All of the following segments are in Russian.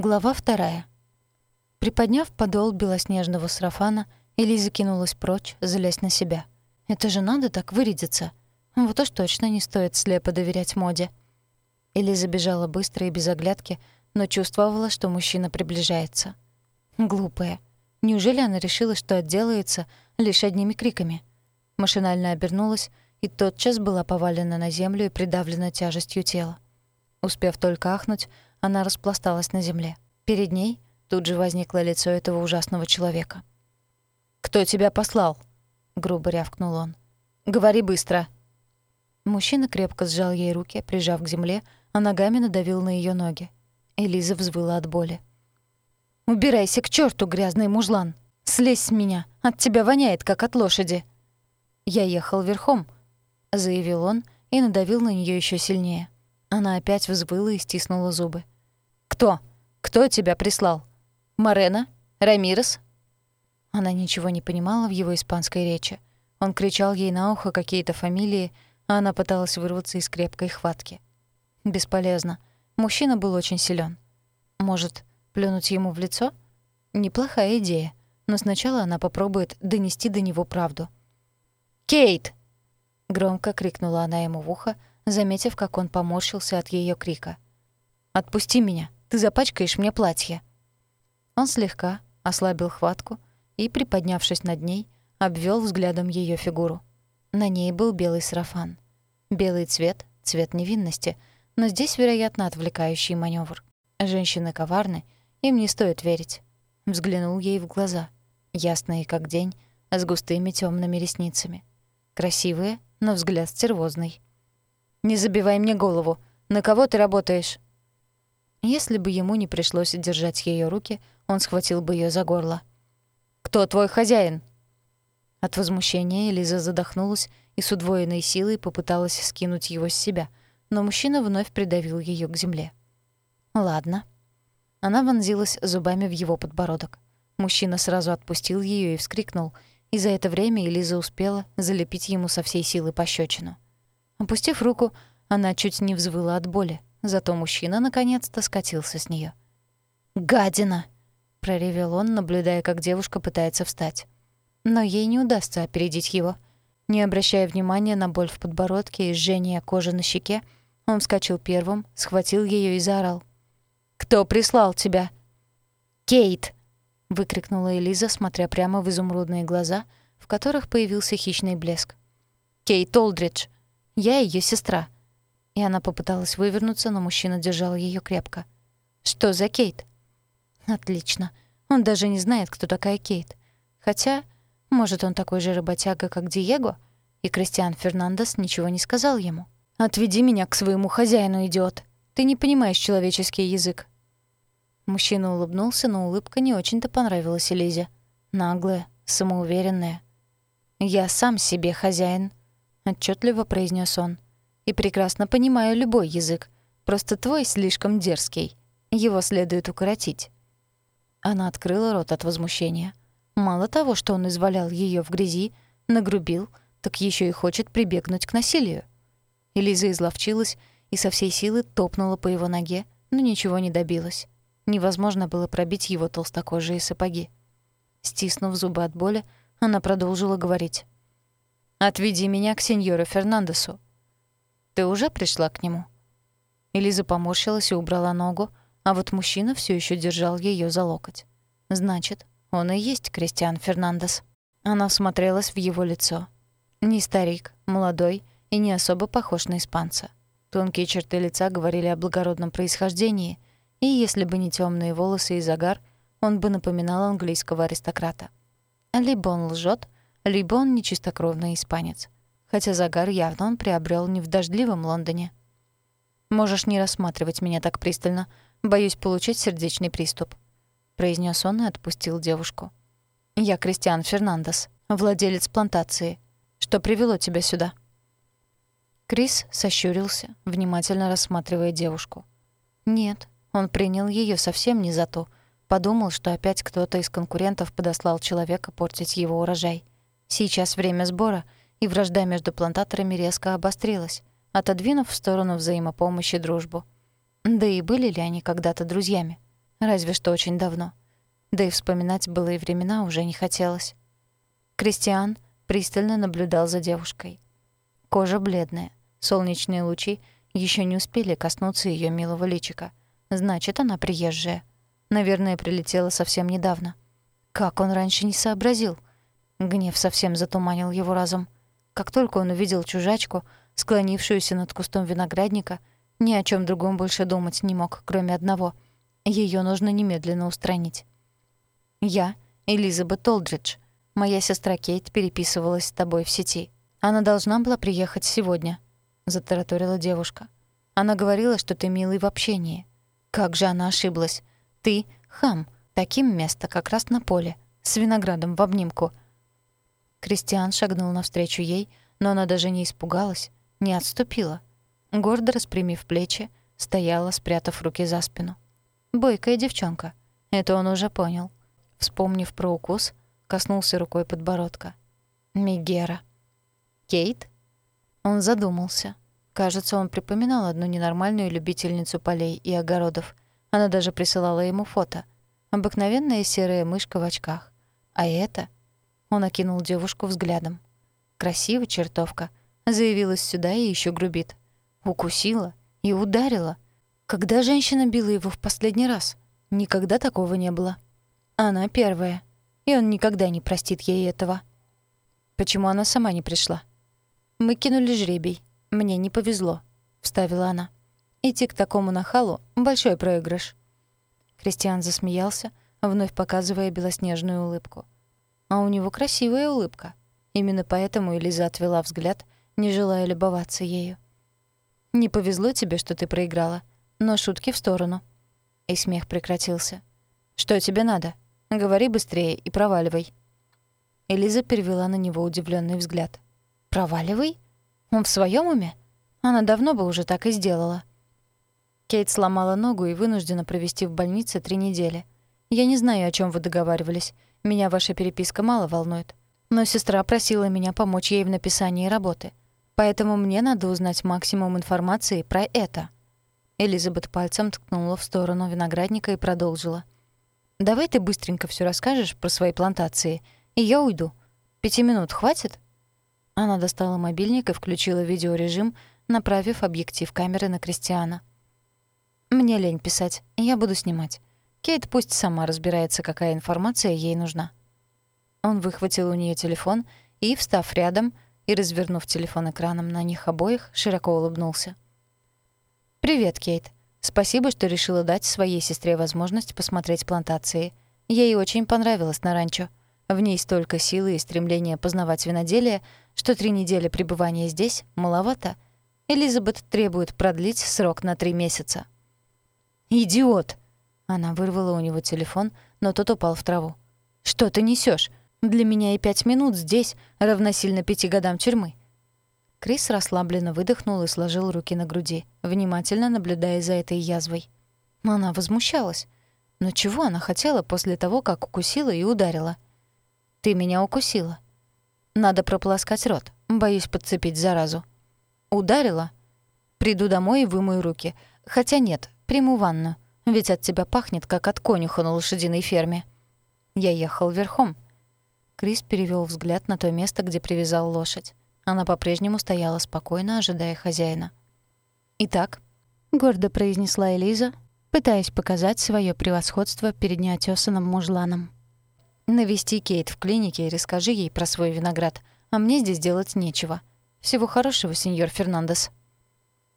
Глава вторая. Приподняв подол белоснежного сарафана, Элиза кинулась прочь, злясь на себя. «Это же надо так вырядиться!» Вот уж точно не стоит слепо доверять моде. Элиза бежала быстро и без оглядки, но чувствовала, что мужчина приближается. Глупая. Неужели она решила, что отделается лишь одними криками? Машинально обернулась и тотчас была повалена на землю и придавлена тяжестью тела. Успев только ахнуть, она распласталась на земле. Перед ней тут же возникло лицо этого ужасного человека. «Кто тебя послал?» — грубо рявкнул он. «Говори быстро!» Мужчина крепко сжал ей руки, прижав к земле, а ногами надавил на ее ноги. Элиза взвыла от боли. «Убирайся к черту, грязный мужлан! Слезь с меня! От тебя воняет, как от лошади!» «Я ехал верхом», — заявил он и надавил на нее еще сильнее. Она опять взвыла и стиснула зубы. «Кто? Кто тебя прислал? Морена? Рамирес?» Она ничего не понимала в его испанской речи. Он кричал ей на ухо какие-то фамилии, а она пыталась вырваться из крепкой хватки. Бесполезно. Мужчина был очень силен. Может, плюнуть ему в лицо? Неплохая идея, но сначала она попробует донести до него правду. «Кейт!» — громко крикнула она ему в ухо, заметив, как он поморщился от ее крика. «Отпусти меня, ты запачкаешь мне платье». Он слегка ослабил хватку и, приподнявшись над ней, обвел взглядом ее фигуру. На ней был белый сарафан. Белый цвет — цвет невинности, но здесь, вероятно, отвлекающий маневр. Женщины коварны, им не стоит верить. Взглянул ей в глаза, ясные как день, с густыми темными ресницами. Красивые, но взгляд стервозный. Не забивай мне голову. На кого ты работаешь?» Если бы ему не пришлось держать ее руки, он схватил бы ее за горло. «Кто твой хозяин?» От возмущения Элиза задохнулась и с удвоенной силой попыталась скинуть его с себя, но мужчина вновь придавил ее к земле. «Ладно». Она вонзилась зубами в его подбородок. Мужчина сразу отпустил ее и вскрикнул, и за это время Элиза успела залепить ему со всей силы пощечину. Опустив руку, она чуть не взвыла от боли, зато мужчина наконец-то скатился с нее. «Гадина!» — проревел он, наблюдая, как девушка пытается встать. Но ей не удастся опередить его. Не обращая внимания на боль в подбородке и жжение кожи на щеке, он вскочил первым, схватил ее и заорал. «Кто прислал тебя?» «Кейт!» — выкрикнула Элиза, смотря прямо в изумрудные глаза, в которых появился хищный блеск. «Кейт Олдридж!» Я ее сестра». И она попыталась вывернуться, но мужчина держал ее крепко. «Что за Кейт?» «Отлично. Он даже не знает, кто такая Кейт. Хотя, может, он такой же работяга, как Диего?» И Кристиан Фернандес ничего не сказал ему. «Отведи меня к своему хозяину, идиот. Ты не понимаешь человеческий язык». Мужчина улыбнулся, но улыбка не очень-то понравилась Элизе. Наглая, самоуверенная. «Я сам себе хозяин», отчетливо произнес он. И прекрасно понимаю любой язык. Просто твой слишком дерзкий. Его следует укоротить. Она открыла рот от возмущения. Мало того, что он извалял ее в грязи, нагрубил, так еще и хочет прибегнуть к насилию. Элиза изловчилась и со всей силы топнула по его ноге, но ничего не добилась. Невозможно было пробить его толстокожие сапоги. Стиснув зубы от боли, она продолжила говорить. Отведи меня к сеньору Фернандесу. Ты уже пришла к нему? Элиза поморщилась и убрала ногу, а вот мужчина все еще держал ее за локоть. Значит, он и есть Кристиан Фернандес. Она смотрелась в его лицо. Не старик, молодой и не особо похож на испанца. Тонкие черты лица говорили о благородном происхождении, и если бы не темные волосы и загар, он бы напоминал английского аристократа. Либо он лжет, либо он нечистокровный испанец. Хотя загар явно он приобрел не в дождливом Лондоне. «Можешь не рассматривать меня так пристально. Боюсь получить сердечный приступ», — произнес он и отпустил девушку. «Я Кристиан Фернандес, владелец плантации. Что привело тебя сюда?» Крис сощурился, внимательно рассматривая девушку. Нет, он принял ее совсем не за то. Подумал, что опять кто-то из конкурентов подослал человека портить его урожай. Сейчас время сбора, и вражда между плантаторами резко обострилась, отодвинув в сторону взаимопомощи дружбу. Да и были ли они когда-то друзьями? Разве что очень давно. Да и вспоминать былые времена уже не хотелось. Кристиан пристально наблюдал за девушкой. Кожа бледная, солнечные лучи еще не успели коснуться ее милого личика. Значит, она приезжая. Наверное, прилетела совсем недавно. Как он раньше не сообразил? Гнев совсем затуманил его разум. Как только он увидел чужачку, склонившуюся над кустом виноградника, ни о чем другом больше думать не мог, кроме одного. Ее нужно немедленно устранить. «Я, Элизабет Олдридж. Моя сестра Кейт переписывалась с тобой в сети. Она должна была приехать сегодня», — затараторила девушка. «Она говорила, что ты милый в общении. Как же она ошиблась. Ты — хам, таким место как раз на поле, с виноградом в обнимку». Кристиан шагнул навстречу ей, но она даже не испугалась, не отступила. Гордо распрямив плечи, стояла, спрятав руки за спину. Бойкая девчонка. Это он уже понял. Вспомнив про укус, коснулся рукой подбородка. Мигера. Кейт? Он задумался. Кажется, он припоминал одну ненормальную любительницу полей и огородов. Она даже присылала ему фото. Обыкновенная серая мышка в очках. А это... Он окинул девушку взглядом. Красивая чертовка. Заявилась сюда и еще грубит. Укусила и ударила. Когда женщина била его в последний раз? Никогда такого не было. Она первая. И он никогда не простит ей этого. Почему она сама не пришла? Мы кинули жребий. Мне не повезло, вставила она. Идти к такому нахалу — большой проигрыш. Кристиан засмеялся, вновь показывая белоснежную улыбку. А у него красивая улыбка. Именно поэтому Элиза отвела взгляд, не желая любоваться ею. «Не повезло тебе, что ты проиграла, но шутки в сторону». И смех прекратился. «Что тебе надо?» Говори быстрее и проваливай». Элиза перевела на него удивленный взгляд. «Проваливай? Он в своем уме? Она давно бы уже так и сделала». Кейт сломала ногу и вынуждена провести в больнице три недели. Я не знаю, о чем вы договаривались. Меня ваша переписка мало волнует. Но сестра просила меня помочь ей в написании работы. Поэтому мне надо узнать максимум информации про это». Элизабет пальцем ткнула в сторону виноградника и продолжила. — Давай ты быстренько все расскажешь про свои плантации, и я уйду. Пяти минут хватит?» Она достала мобильник и включила видеорежим, направив объектив камеры на Кристиана. «Мне лень писать, я буду снимать. Кейт пусть сама разбирается, какая информация ей нужна». Он выхватил у нее телефон и, встав рядом и развернув телефон экраном на них обоих, широко улыбнулся. «Привет, Кейт. Спасибо, что решила дать своей сестре возможность посмотреть плантации. Ей очень понравилось на ранчо. В ней столько силы и стремления познавать виноделие, что три недели пребывания здесь маловато. Элизабет требует продлить срок на три месяца. «Идиот!» Она вырвала у него телефон, но тот упал в траву. «Что ты несешь? Для меня и пять минут здесь равносильно пяти годам тюрьмы. Крис расслабленно выдохнул и сложил руки на груди, внимательно наблюдая за этой язвой. Она возмущалась. Но чего она хотела после того, как укусила и ударила? «Ты меня укусила». «Надо прополоскать рот. Боюсь подцепить заразу». «Ударила?» «Приду домой и вымою руки. Хотя нет, приму ванну. Ведь от тебя пахнет, как от конюха на лошадиной ферме». «Я ехал верхом». Крис перевел взгляд на то место, где привязал лошадь. Она по-прежнему стояла спокойно, ожидая хозяина. «Итак», — гордо произнесла Элиза, пытаясь показать свое превосходство перед неотесанным мужланом. «Навести Кейт в клинике и расскажи ей про свой виноград, а мне здесь делать нечего. Всего хорошего, сеньор Фернандес».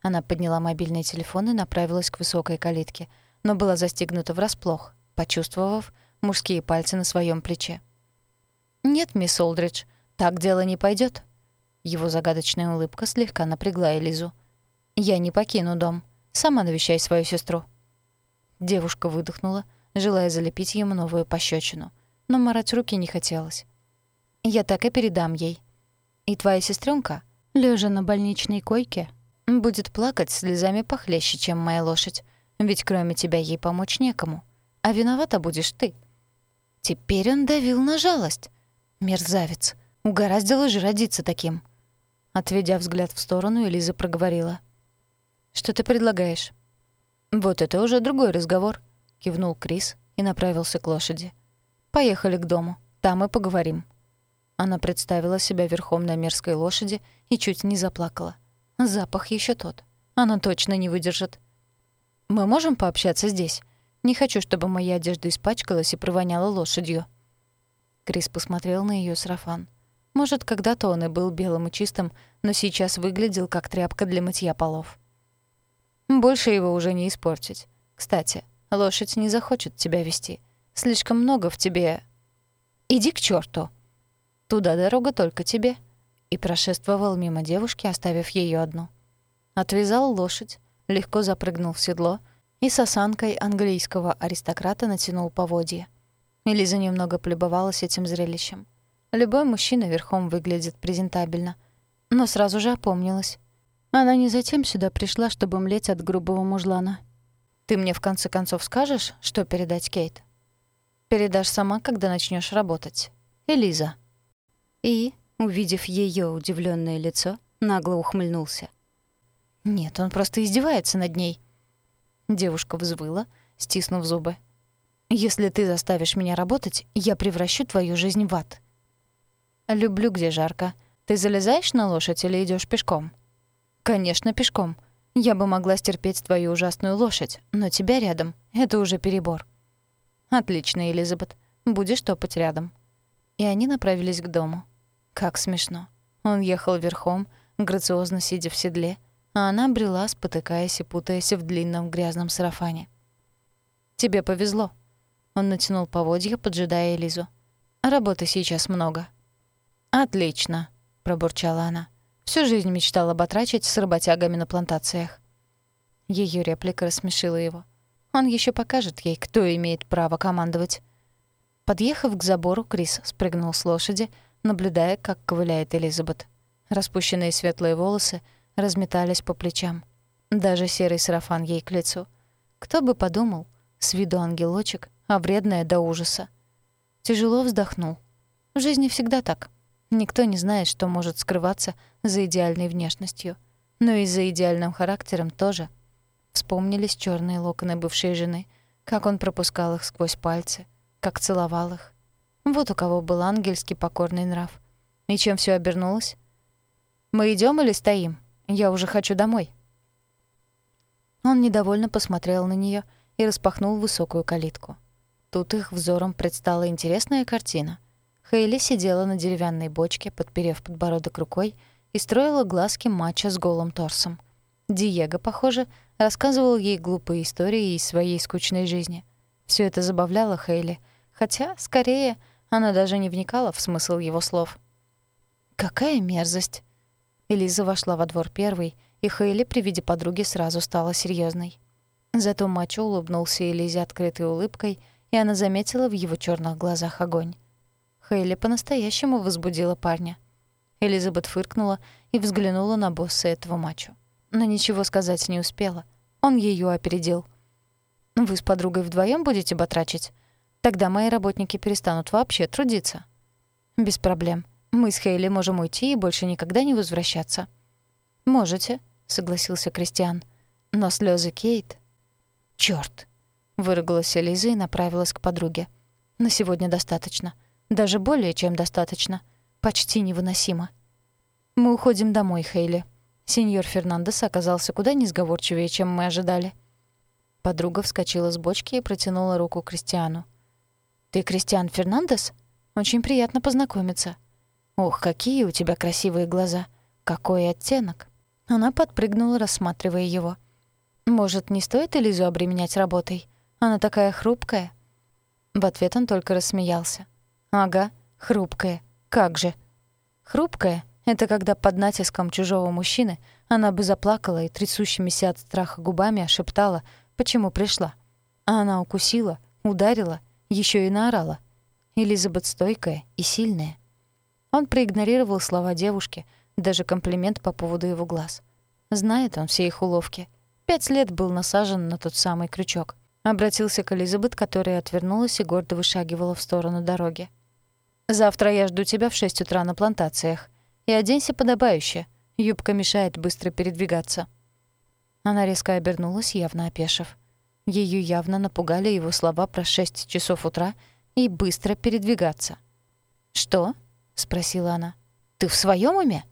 Она подняла мобильный телефон и направилась к высокой калитке, но была застигнута врасплох, почувствовав мужские пальцы на своем плече. «Нет, мисс Олдридж, так дело не пойдет. Его загадочная улыбка слегка напрягла Элизу. «Я не покину дом. Сама навещай свою сестру». Девушка выдохнула, желая залепить ему новую пощечину, но марать руки не хотелось. «Я так и передам ей. И твоя сестренка, лежа на больничной койке, будет плакать слезами похлеще, чем моя лошадь, ведь кроме тебя ей помочь некому. А виновата будешь ты». Теперь он давил на жалость. Мерзавец. Угораздило же родиться таким. Отведя взгляд в сторону, Элиза проговорила. «Что ты предлагаешь?» «Вот это уже другой разговор. кивнул Крис и направился к лошади. «Поехали к дому, там и поговорим». Она представила себя верхом на мерзкой лошади и чуть не заплакала. Запах еще тот. Она точно не выдержит. «Мы можем пообщаться здесь? Не хочу, чтобы моя одежда испачкалась и провоняла лошадью». Крис посмотрел на ее сарафан. Может, когда-то он и был белым и чистым, но сейчас выглядел как тряпка для мытья полов. Больше его уже не испортить. Кстати, лошадь не захочет тебя вести. Слишком много в тебе... Иди к черту. Туда дорога только тебе. И прошествовал мимо девушки, оставив ее одну. Отвязал лошадь, легко запрыгнул в седло и с осанкой английского аристократа натянул поводья. Элиза немного полюбовалась этим зрелищем. Любой мужчина верхом выглядит презентабельно, но сразу же опомнилась. Она не затем сюда пришла, чтобы млеть от грубого мужлана. Ты мне в конце концов скажешь, что передать Кейт? Передашь сама, когда начнешь работать. Элиза. И, увидев ее удивленное лицо, нагло ухмыльнулся. Нет, он просто издевается над ней. Девушка взвыла, стиснув зубы. Если ты заставишь меня работать, я превращу твою жизнь в ад. Люблю, где жарко. Ты залезаешь на лошадь или идешь пешком? Конечно, пешком. Я бы могла стерпеть твою ужасную лошадь, но тебя рядом — это уже перебор. Отлично, Элизабет. Будешь топать рядом. И они направились к дому. Как смешно. Он ехал верхом, грациозно сидя в седле, а она брела, спотыкаясь и путаясь в длинном грязном сарафане. «Тебе повезло», он натянул поводья, поджидая Элизу. «Работы сейчас много». «Отлично», — пробурчала она. «Всю жизнь мечтала батрачить с работягами на плантациях». Ее реплика рассмешила его. Он еще покажет ей, кто имеет право командовать. Подъехав к забору, Крис спрыгнул с лошади, наблюдая, как ковыляет Элизабет. Распущенные светлые волосы разметались по плечам. Даже серый сарафан ей к лицу. Кто бы подумал, с виду ангелочек, а вредная до ужаса. Тяжело вздохнул. В жизни всегда так. Никто не знает, что может скрываться за идеальной внешностью. Но и за идеальным характером тоже. Вспомнились черные локоны бывшей жены, как он пропускал их сквозь пальцы, как целовал их. Вот у кого был ангельский покорный нрав. И чем все обернулось? «Мы идем или стоим? Я уже хочу домой». Он недовольно посмотрел на нее и распахнул высокую калитку. Тут их взором предстала интересная картина. Хейли сидела на деревянной бочке, подперев подбородок рукой, и строила глазки матча с голым торсом. Диего, похоже, рассказывал ей глупые истории из своей скучной жизни. Все это забавляло Хейли, хотя, скорее, она даже не вникала в смысл его слов. «Какая мерзость!» Элиза вошла во двор первой, и Хейли при виде подруги сразу стала серьезной. Зато Мачо улыбнулся Элизе открытой улыбкой — и она заметила в его черных глазах огонь. Хейли по-настоящему возбудила парня. Элизабет фыркнула и взглянула на босса этого мачо. Но ничего сказать не успела. Он ее опередил. «Вы с подругой вдвоем будете батрачить? Тогда мои работники перестанут вообще трудиться». «Без проблем. Мы с Хейли можем уйти и больше никогда не возвращаться». «Можете», — согласился Кристиан. «Но слезы Кейт...» «Чёрт!» Выругалась Элиза и направилась к подруге. «На сегодня достаточно. Даже более чем достаточно. Почти невыносимо. Мы уходим домой, Хейли. Сеньор Фернандес оказался куда несговорчивее, чем мы ожидали». Подруга вскочила с бочки и протянула руку Кристиану. «Ты Кристиан Фернандес? Очень приятно познакомиться». «Ох, какие у тебя красивые глаза! Какой оттенок!» Она подпрыгнула, рассматривая его. «Может, не стоит Элизу обременять работой? Она такая хрупкая». В ответ он только рассмеялся. «Ага, хрупкая. Как же?» «Хрупкая — это когда под натиском чужого мужчины она бы заплакала и трясущимися от страха губами ошептала, почему пришла. А она укусила, ударила, еще и наорала. Элизабет стойкая и сильная. Он проигнорировал слова девушки, даже комплимент по поводу его глаз. Знает он все их уловки. Пять лет был насажен на тот самый крючок. Обратился к Элизабет, которая отвернулась и гордо вышагивала в сторону дороги. «Завтра я жду тебя в шесть утра на плантациях. И оденься подобающе. Юбка мешает быстро передвигаться». Она резко обернулась, явно опешив. Ее явно напугали его слова про 6 часов утра и быстро передвигаться. «Что?» — спросила она. «Ты в своем уме?»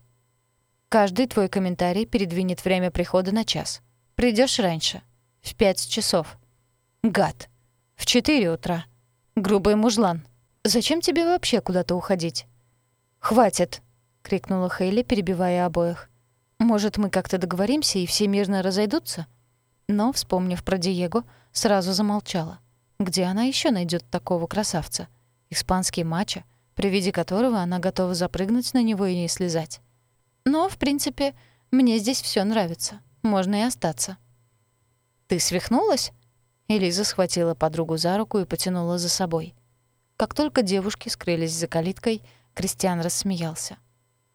«Каждый твой комментарий передвинет время прихода на час. Придешь раньше. В пять часов. Гад. В четыре утра. Грубый мужлан. Зачем тебе вообще куда-то уходить?» «Хватит!» — крикнула Хейли, перебивая обоих. «Может, мы как-то договоримся, и все мирно разойдутся?» Но, вспомнив про Диего, сразу замолчала. Где она еще найдет такого красавца? Испанский мачо, при виде которого она готова запрыгнуть на него и не слезать. Но, в принципе, мне здесь все нравится. Можно и остаться. «Ты свихнулась?» Элиза схватила подругу за руку и потянула за собой. Как только девушки скрылись за калиткой, Кристиан рассмеялся.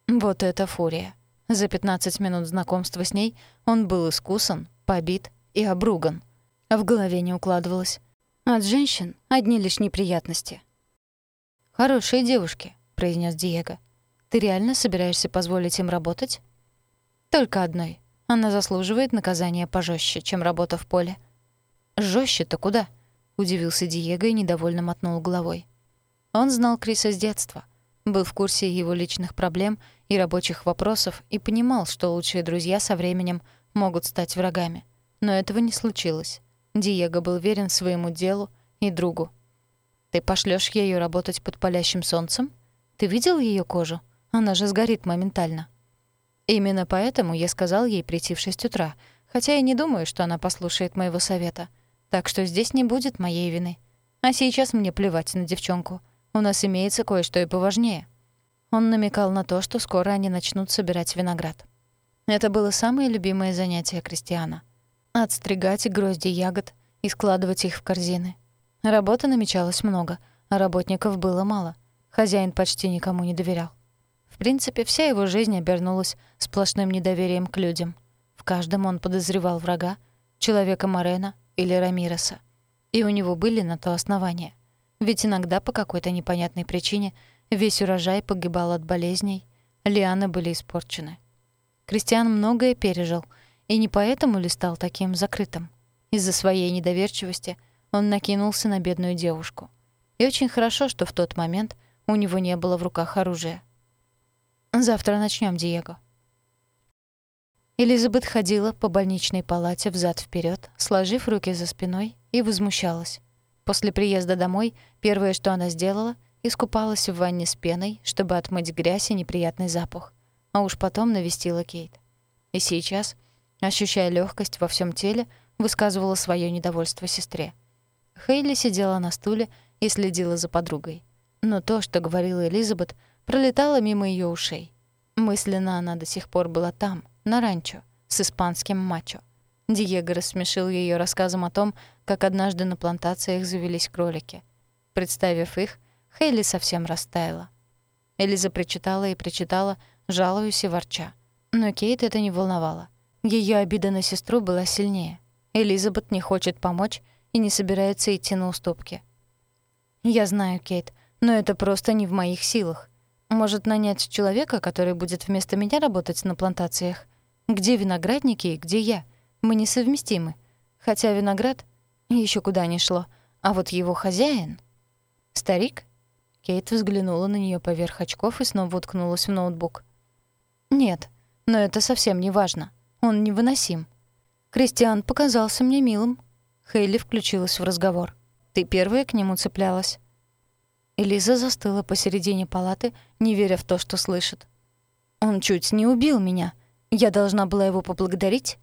Вот это фурия. За 15 минут знакомства с ней он был искусан, побит и обруган. А в голове не укладывалось. От женщин одни лишь неприятности. «Хорошие девушки», — произнес Диего. «Ты реально собираешься позволить им работать?» «Только одной. Она заслуживает наказания пожестче, чем работа в поле». «Жёстче-то куда?» — удивился Диего и недовольно мотнул головой. Он знал Криса с детства — был в курсе его личных проблем и рабочих вопросов и понимал, что лучшие друзья со временем могут стать врагами. Но этого не случилось. Диего был верен своему делу и другу. «Ты пошлёшь её работать под палящим солнцем? Ты видел её кожу? Она же сгорит моментально». Именно поэтому я сказал ей прийти в шесть утра, хотя и не думаю, что она послушает моего совета. Так что здесь не будет моей вины. А сейчас мне плевать на девчонку — у нас имеется кое-что и поважнее». Он намекал на то, что скоро они начнут собирать виноград. Это было самое любимое занятие Кристиана. Отстригать грозди ягод и складывать их в корзины. Работы намечалось много, а работников было мало. Хозяин почти никому не доверял. В принципе, вся его жизнь обернулась сплошным недоверием к людям. В каждом он подозревал врага, человека Морена или Рамиреса. И у него были на то основания — ведь иногда по какой-то непонятной причине весь урожай погибал от болезней, лианы были испорчены. Кристиан многое пережил, и не поэтому ли стал таким закрытым. Из-за своей недоверчивости он накинулся на бедную девушку. И очень хорошо, что в тот момент у него не было в руках оружия. «Завтра начнем, Диего». Элизабет ходила по больничной палате взад вперед, сложив руки за спиной, и возмущалась. После приезда домой первое, что она сделала, искупалась в ванне с пеной, чтобы отмыть грязь и неприятный запах. А уж потом навестила Кейт. И сейчас, ощущая легкость во всем теле, высказывала свое недовольство сестре. Хейли сидела на стуле и следила за подругой. Но то, что говорила Элизабет, пролетало мимо ее ушей. Мысленно она до сих пор была там, на ранчо, с испанским мачо. Диего рассмешил ее рассказом о том, как однажды на плантациях завелись кролики. Представив их, Хейли совсем растаяла. Элиза причитала и причитала, жалуясь и ворча. Но Кейт это не волновало. Ее обида на сестру была сильнее. Элизабет не хочет помочь и не собирается идти на уступки. «Я знаю, Кейт, но это просто не в моих силах. Может, нанять человека, который будет вместо меня работать на плантациях? Где виноградники и где я? Мы несовместимы. Хотя виноград еще куда ни шло. А вот его хозяин... Старик? Кейт взглянула на нее поверх очков и снова уткнулась в ноутбук. «Нет, но это совсем не важно. Он невыносим. Кристиан показался мне милым». Хейли включилась в разговор. «Ты первая к нему цеплялась». Элиза застыла посередине палаты, не веря в то, что слышит. «Он чуть не убил меня. Я должна была его поблагодарить?»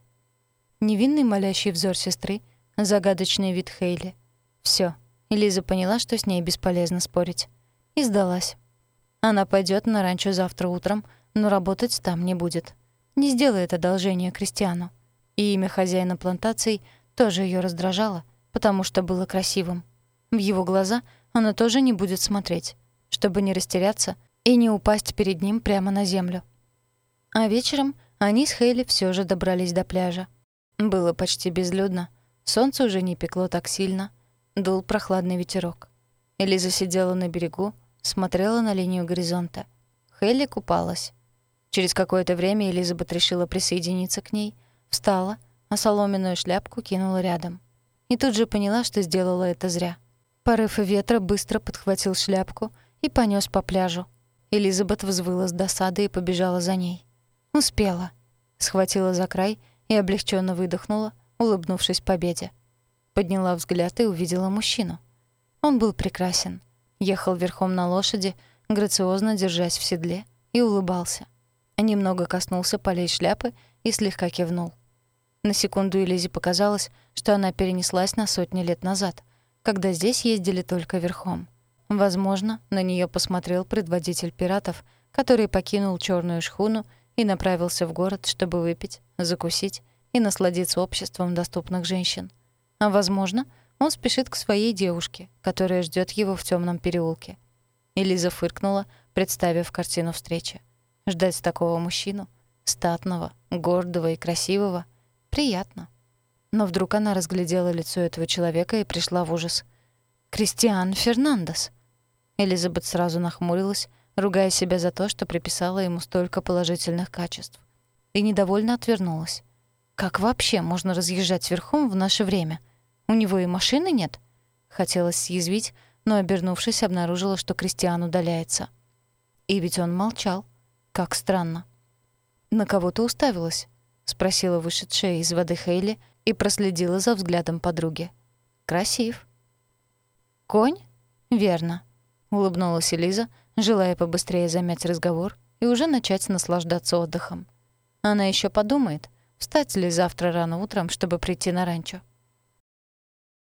Невинный молящий взор сестры — Загадочный вид Хейли. Всё. Лиза поняла, что с ней бесполезно спорить. И сдалась. Она пойдёт на ранчо завтра утром, но работать там не будет. Не сделает одолжение Кристиану. И имя хозяина плантаций тоже её раздражало, потому что было красивым. В его глаза она тоже не будет смотреть, чтобы не растеряться и не упасть перед ним прямо на землю. А вечером они с Хейли всё же добрались до пляжа. Было почти безлюдно — Солнце уже не пекло так сильно, дул прохладный ветерок. Элиза сидела на берегу, смотрела на линию горизонта. Хелли купалась. Через какое-то время Элизабет решила присоединиться к ней, встала, а соломенную шляпку кинула рядом. и тут же поняла, что сделала это зря. Порыв ветра быстро подхватил шляпку и понёс по пляжу. Элизабет взвыла с досады и побежала за ней. Успела. Схватила за край и облегченно выдохнула, улыбнувшись победе. Подняла взгляд и увидела мужчину. Он был прекрасен. Ехал верхом на лошади, грациозно держась в седле, и улыбался. Немного коснулся полей шляпы и слегка кивнул. На секунду Элизе показалось, что она перенеслась на сотни лет назад, когда здесь ездили только верхом. Возможно, на нее посмотрел предводитель пиратов, который покинул черную шхуну и направился в город, чтобы выпить, закусить и насладиться обществом доступных женщин. А возможно, он спешит к своей девушке, которая ждет его в темном переулке. Элиза фыркнула, представив картину встречи. Ждать такого мужчину, статного, гордого и красивого, приятно. Но вдруг она разглядела лицо этого человека и пришла в ужас. «Кристиан Фернандес!» Элизабет сразу нахмурилась, ругая себя за то, что приписала ему столько положительных качеств. И недовольно отвернулась. «Как вообще можно разъезжать верхом в наше время? У него и машины нет?» Хотелось съязвить, но, обернувшись, обнаружила, что Кристиан удаляется. И ведь он молчал. Как странно. «На кого ты уставилась?» — спросила вышедшая из воды Хейли и проследила за взглядом подруги. «Красив». «Конь? Верно», — улыбнулась Элиза, желая побыстрее замять разговор и уже начать наслаждаться отдыхом. Она еще подумает, встать ли завтра рано утром, чтобы прийти на ранчо.